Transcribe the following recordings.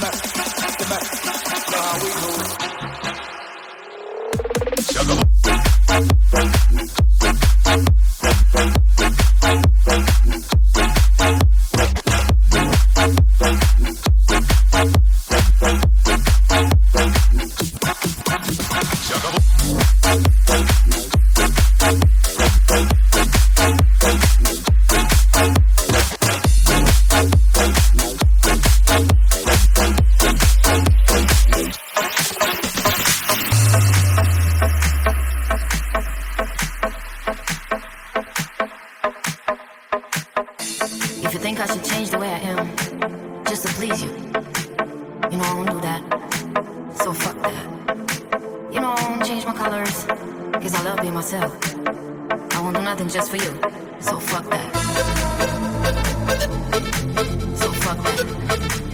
back, the back. Know how we move. colors, cause I love being myself. I won't do nothing just for you, so fuck that. So fuck that.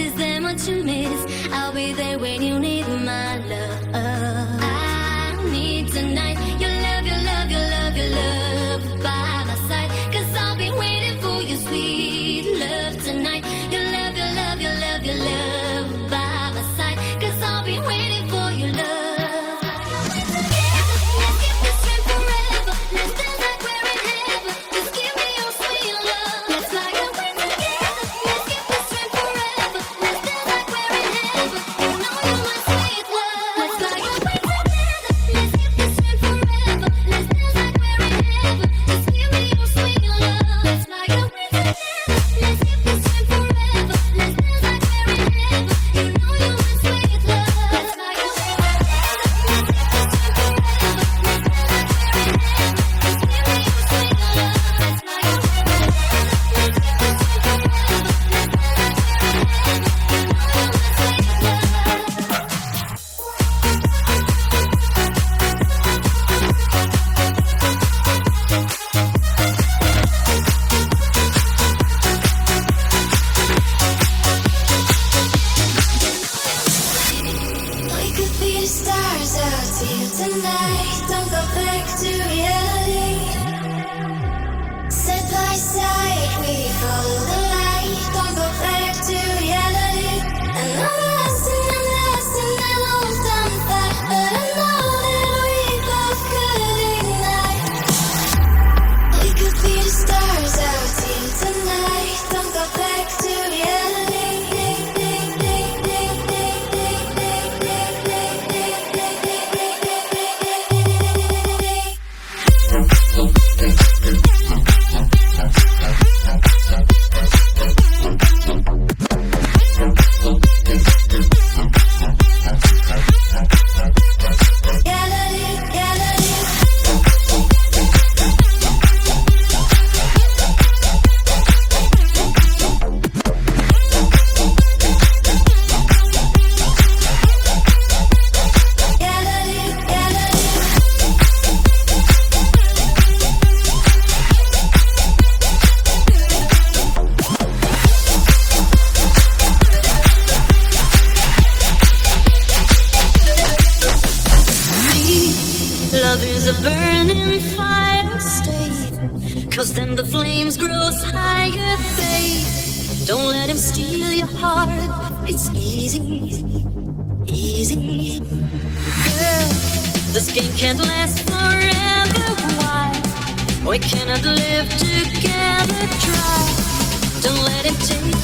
is there much you miss? I'll be there when you need my love.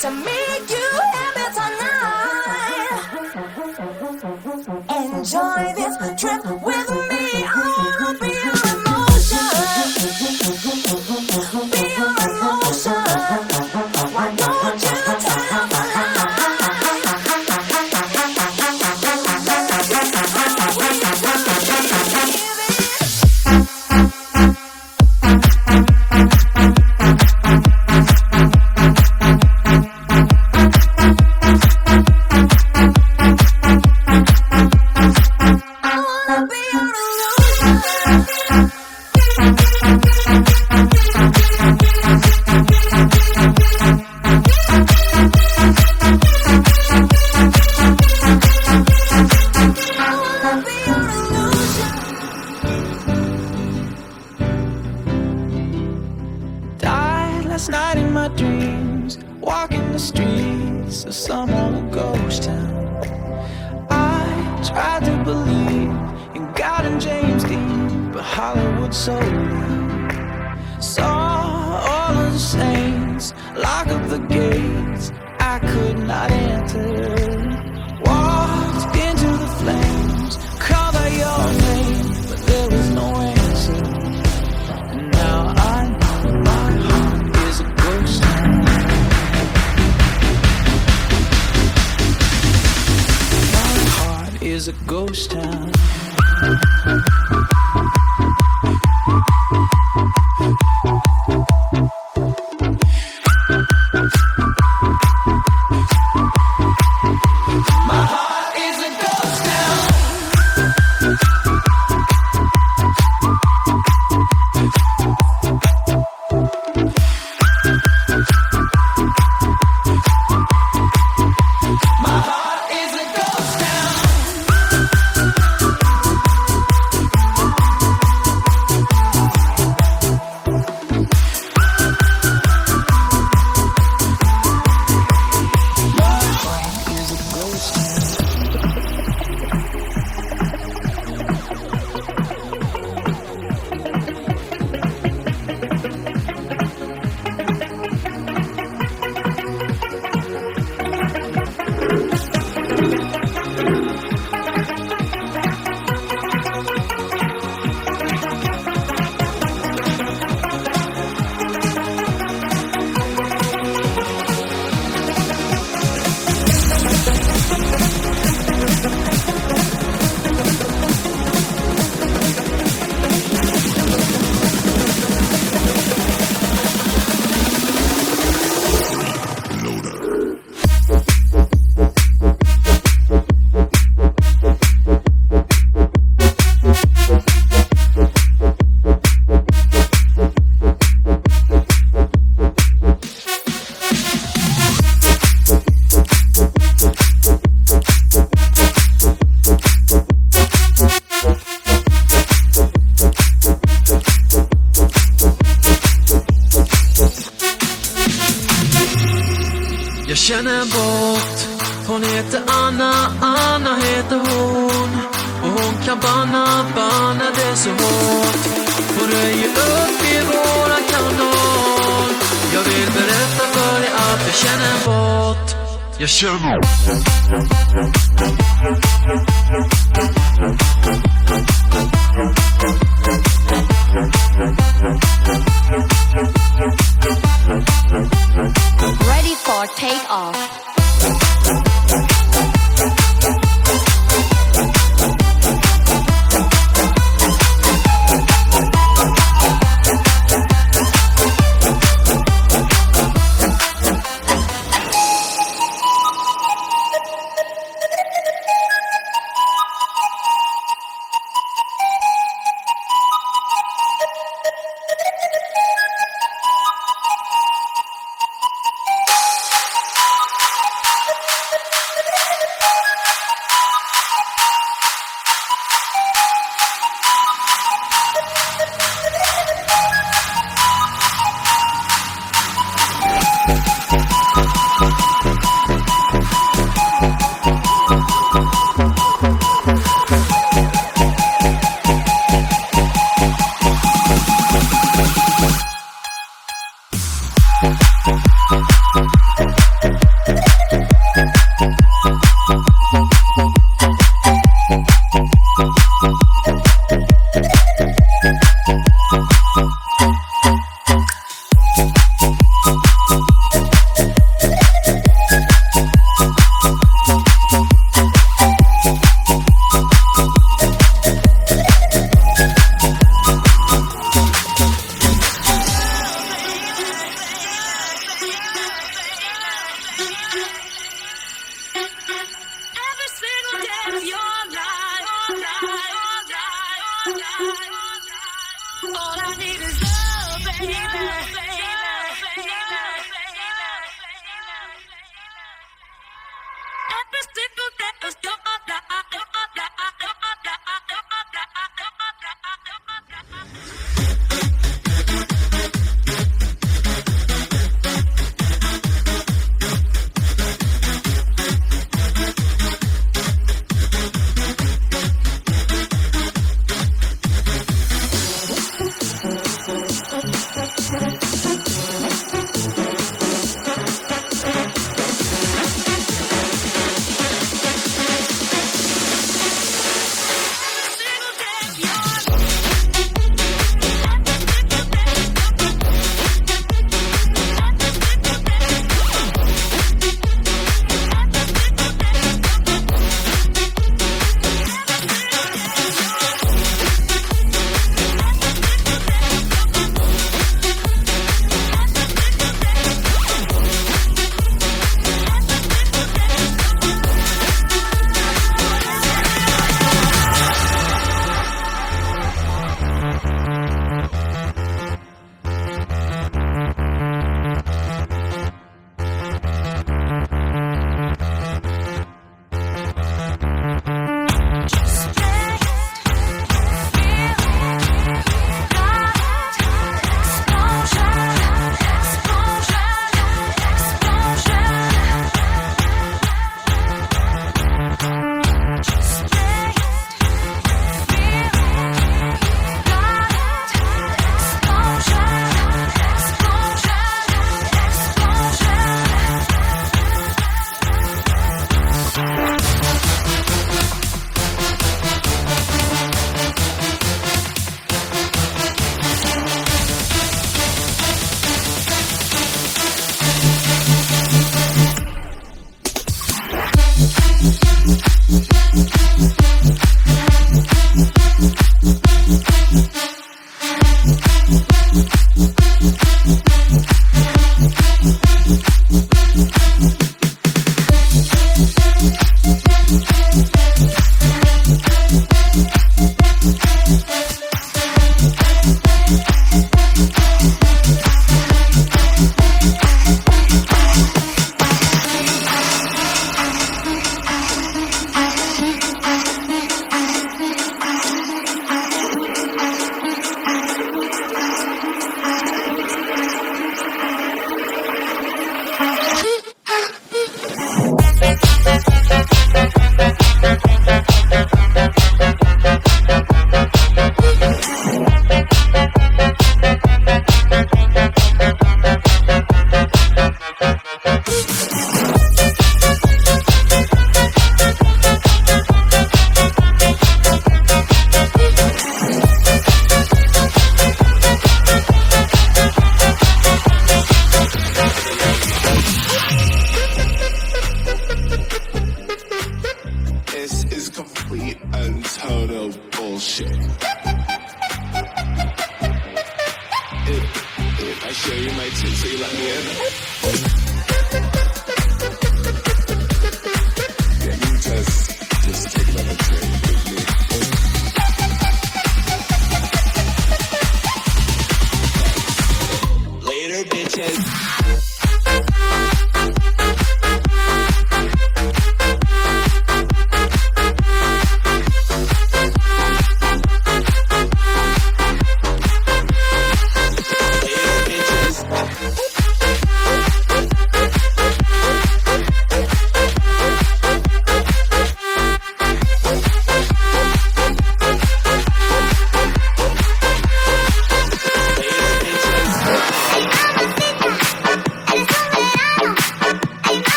to me. Is a ghost town.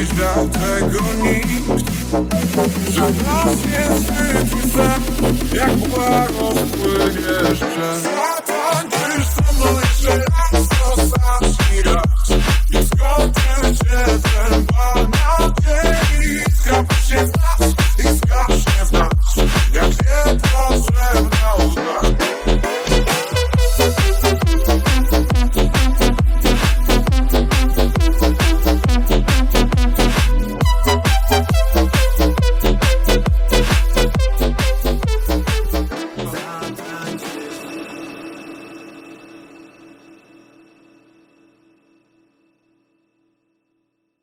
dziś tego nikt Że w nas jest życiu sen Jak błago spłyniesz przez